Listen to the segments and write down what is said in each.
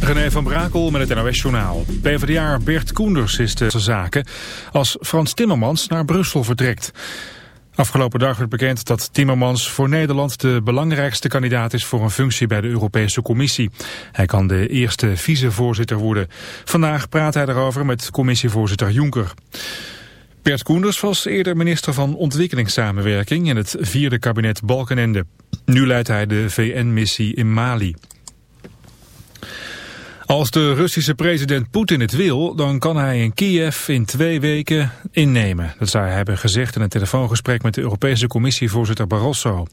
René van Brakel met het NOS-journaal. PvdA Bert Koenders is de zaken als Frans Timmermans naar Brussel vertrekt. Afgelopen dag werd bekend dat Timmermans voor Nederland de belangrijkste kandidaat is voor een functie bij de Europese Commissie. Hij kan de eerste vicevoorzitter worden. Vandaag praat hij daarover met commissievoorzitter Juncker. Bert Koenders was eerder minister van Ontwikkelingssamenwerking in het vierde kabinet Balkenende. Nu leidt hij de VN-missie in Mali. Als de Russische president Poetin het wil, dan kan hij in Kiev in twee weken innemen. Dat zou hij hebben gezegd in een telefoongesprek met de Europese Commissievoorzitter Barroso.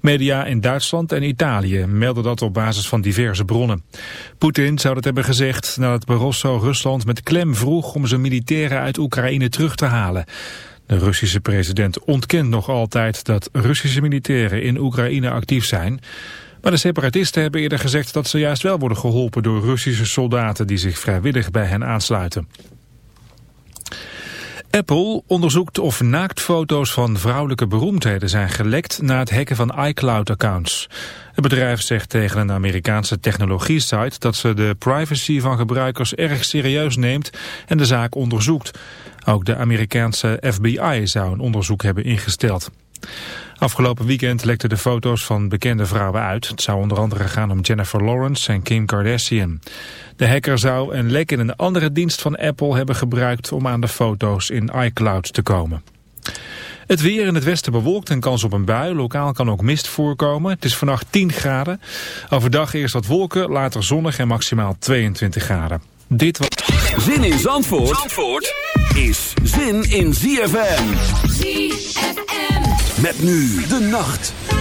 Media in Duitsland en Italië melden dat op basis van diverse bronnen. Poetin zou dat hebben gezegd nadat Barroso Rusland met klem vroeg om zijn militairen uit Oekraïne terug te halen. De Russische president ontkent nog altijd dat Russische militairen in Oekraïne actief zijn... Maar de separatisten hebben eerder gezegd dat ze juist wel worden geholpen door Russische soldaten die zich vrijwillig bij hen aansluiten. Apple onderzoekt of naaktfoto's van vrouwelijke beroemdheden zijn gelekt na het hacken van iCloud-accounts. Het bedrijf zegt tegen een Amerikaanse technologie-site dat ze de privacy van gebruikers erg serieus neemt en de zaak onderzoekt. Ook de Amerikaanse FBI zou een onderzoek hebben ingesteld. Afgelopen weekend lekten de foto's van bekende vrouwen uit. Het zou onder andere gaan om Jennifer Lawrence en Kim Kardashian. De hacker zou een lek in een andere dienst van Apple hebben gebruikt om aan de foto's in iCloud te komen. Het weer in het westen bewolkt en kans op een bui. Lokaal kan ook mist voorkomen. Het is vannacht 10 graden. Overdag eerst wat wolken, later zonnig en maximaal 22 graden. Dit was... Zin in Zandvoort, Zandvoort is zin in ZFM. Met nu de nacht.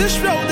desfraldar.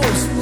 most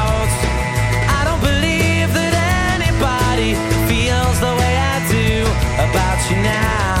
you now.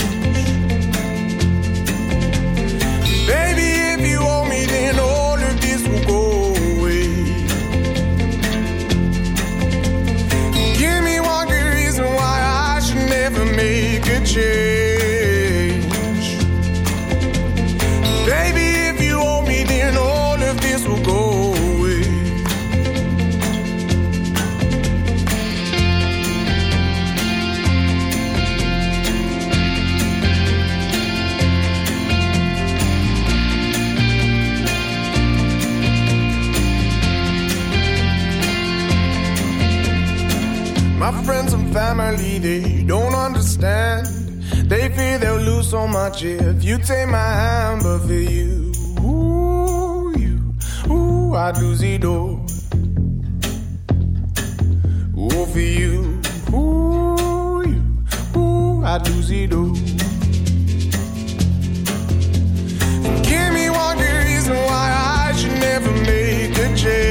Much if you take my hand, but for you, ooh, you, ooh, I'd lose it all. Ooh, for you, ooh, you, ooh, I'd lose it all. Give me one good reason why I should never make a change.